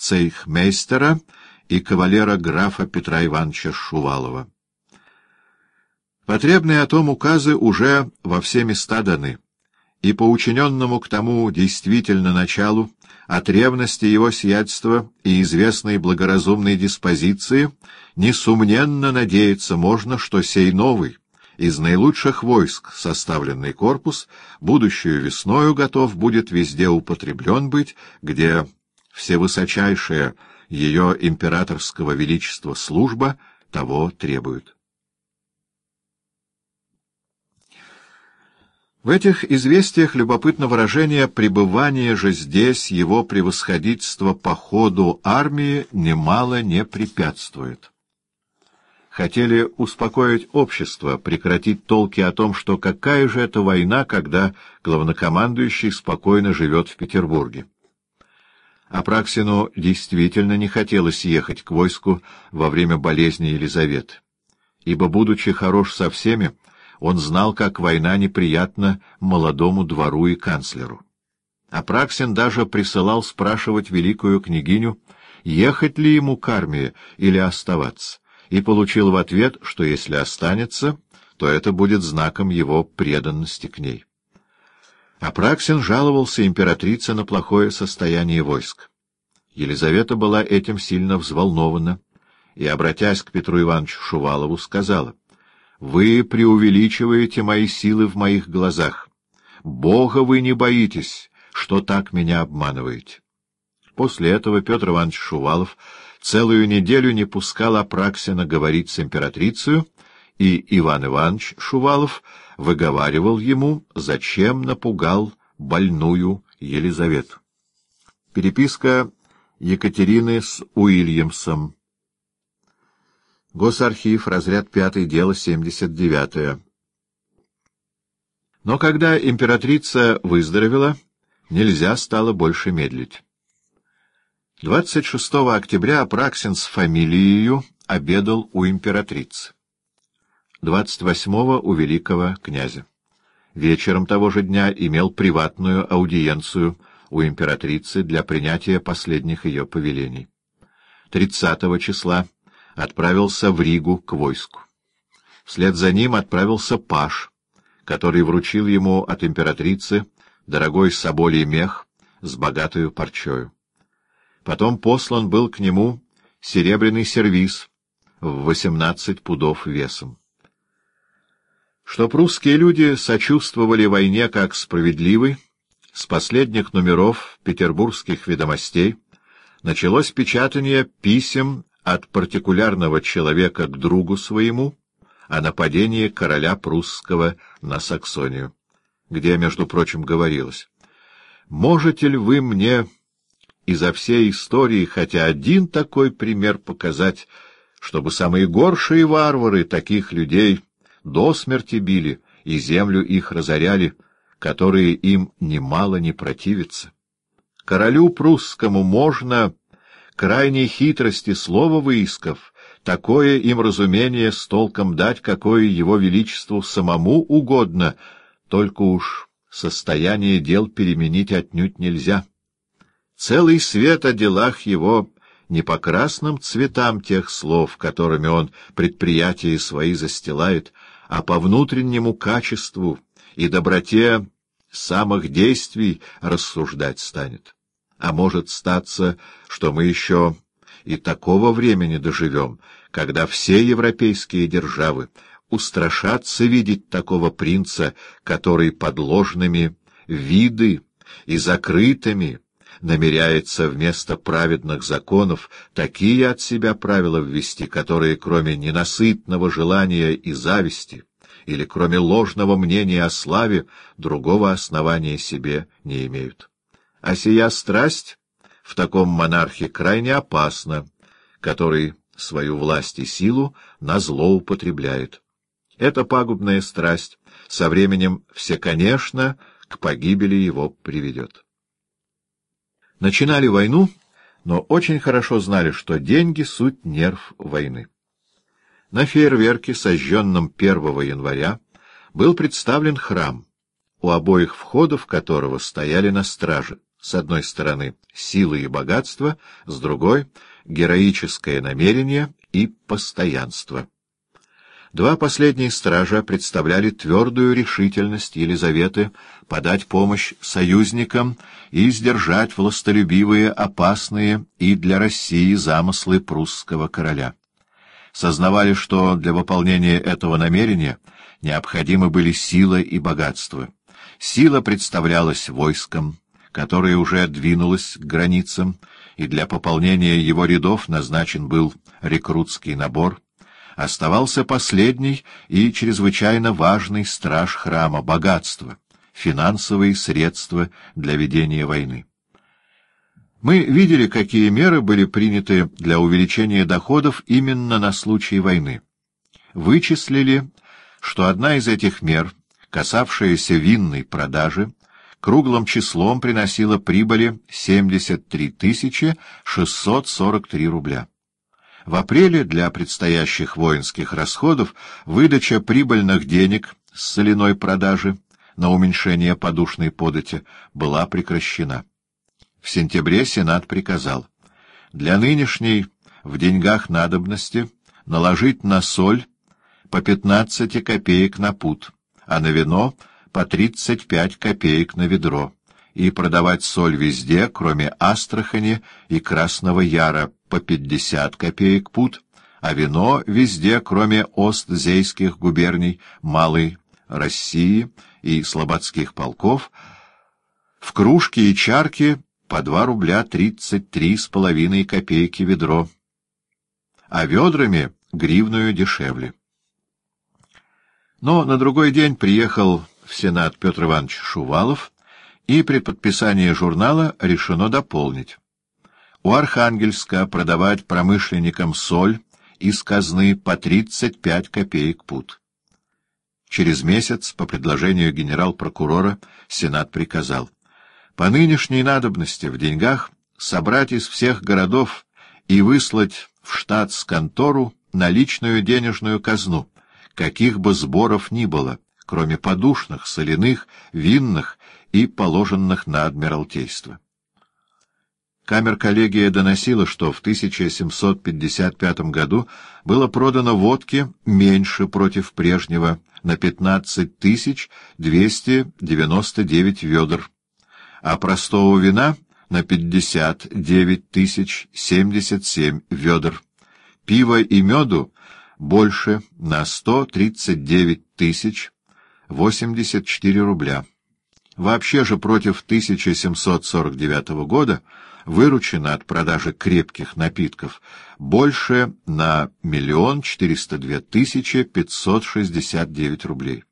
цейхмейстера и кавалера графа Петра Ивановича Шувалова. Потребные о том указы уже во все места даны, и по учиненному к тому действительно началу от ревности его сиятельства и известной благоразумной диспозиции несомненно надеяться можно, что сей новый, из наилучших войск составленный корпус будущую весною готов будет везде употреблен быть, где всевысочайшая ее императорского величества служба того требует. В этих известиях любопытно выражение «пребывание же здесь его превосходительства по ходу армии немало не препятствует» хотели успокоить общество, прекратить толки о том, что какая же это война, когда главнокомандующий спокойно живет в Петербурге. Апраксину действительно не хотелось ехать к войску во время болезни Елизаветы, ибо, будучи хорош со всеми, он знал, как война неприятна молодому двору и канцлеру. Апраксин даже присылал спрашивать великую княгиню, ехать ли ему к армии или оставаться и получил в ответ, что если останется, то это будет знаком его преданности к ней. Апраксин жаловался императрице на плохое состояние войск. Елизавета была этим сильно взволнована и, обратясь к Петру Ивановичу Шувалову, сказала, «Вы преувеличиваете мои силы в моих глазах. Бога вы не боитесь, что так меня обманываете». После этого Петр Иванович Шувалов целую неделю не пускал Апраксина говорить с императрицей, и Иван Иванович Шувалов выговаривал ему, зачем напугал больную Елизавету. Переписка Екатерины с Уильямсом. Госархив, разряд 5, дело 79. -е. Но когда императрица выздоровела, нельзя стало больше медлить. 26 октября Апраксин с фамилией обедал у императрицы. 28 у великого князя. Вечером того же дня имел приватную аудиенцию у императрицы для принятия последних ее повелений. 30 числа отправился в Ригу к войску. Вслед за ним отправился Паш, который вручил ему от императрицы дорогой соболий мех с богатую парчою. Потом послан был к нему серебряный сервиз в восемнадцать пудов весом. Чтоб русские люди сочувствовали войне как справедливой, с последних номеров петербургских ведомостей началось печатание писем от партикулярного человека к другу своему о нападении короля прусского на Саксонию, где, между прочим, говорилось «Можете ли вы мне изо всей истории хотя один такой пример показать, чтобы самые горшие варвары таких людей до смерти били и землю их разоряли, которые им немало не противятся. Королю прусскому можно, крайней хитрости слова выискав, такое им разумение с толком дать, какое его величеству самому угодно, только уж состояние дел переменить отнюдь нельзя. Целый свет о делах его не по красным цветам тех слов, которыми он предприятия свои застилает, а по внутреннему качеству и доброте самых действий рассуждать станет. А может статься, что мы еще и такого времени доживем, когда все европейские державы устрашатся видеть такого принца, который под ложными виды и закрытыми, намеряется вместо праведных законов такие от себя правила ввести, которые, кроме ненасытного желания и зависти, или кроме ложного мнения о славе, другого основания себе не имеют. А сия страсть в таком монархе крайне опасна, который свою власть и силу на зло употребляет. Эта пагубная страсть со временем все, конечно, к погибели его приведет начинали войну, но очень хорошо знали, что деньги — суть нерв войны. На фейерверке, сожженном 1 января, был представлен храм, у обоих входов которого стояли на страже С одной стороны — сила и богатство, с другой — героическое намерение и постоянство. Два последние стража представляли твердую решительность Елизаветы подать помощь союзникам и сдержать властолюбивые, опасные и для России замыслы прусского короля. Сознавали, что для выполнения этого намерения необходимы были сила и богатство. Сила представлялась войском, которое уже двинулось к границам, и для пополнения его рядов назначен был рекрутский набор — оставался последний и чрезвычайно важный страж храма — богатство, финансовые средства для ведения войны. Мы видели, какие меры были приняты для увеличения доходов именно на случай войны. Вычислили, что одна из этих мер, касавшаяся винной продажи, круглым числом приносила прибыли 73 643 рубля. В апреле для предстоящих воинских расходов выдача прибыльных денег с соляной продажи на уменьшение подушной подати была прекращена. В сентябре Сенат приказал для нынешней в деньгах надобности наложить на соль по 15 копеек на пуд, а на вино по 35 копеек на ведро, и продавать соль везде, кроме Астрахани и Красного Яра, по пятьдесят копеек пуд, а вино везде, кроме Остзейских губерний, Малой России и Слободских полков, в кружки и чарки по два рубля тридцать три с половиной копейки ведро, а ведрами гривную дешевле. Но на другой день приехал в Сенат Петр Иванович Шувалов, и при подписании журнала решено дополнить у Архангельска продавать промышленникам соль из казны по 35 копеек пуд. Через месяц, по предложению генерал-прокурора, Сенат приказал по нынешней надобности в деньгах собрать из всех городов и выслать в штат с контору наличную денежную казну, каких бы сборов ни было, кроме подушных, соляных, винных и положенных на Адмиралтейство. Камер-коллегия доносила, что в 1755 году было продано водки меньше против прежнего на 15 299 ведер, а простого вина на 59 тысяч 77 ведер, пива и меду больше на 139 тысяч 84 рубля. Вообще же против 1749 года выручено от продажи крепких напитков больше на миллион четыреста две тысячи пятьсот шестьдесят девять рублей.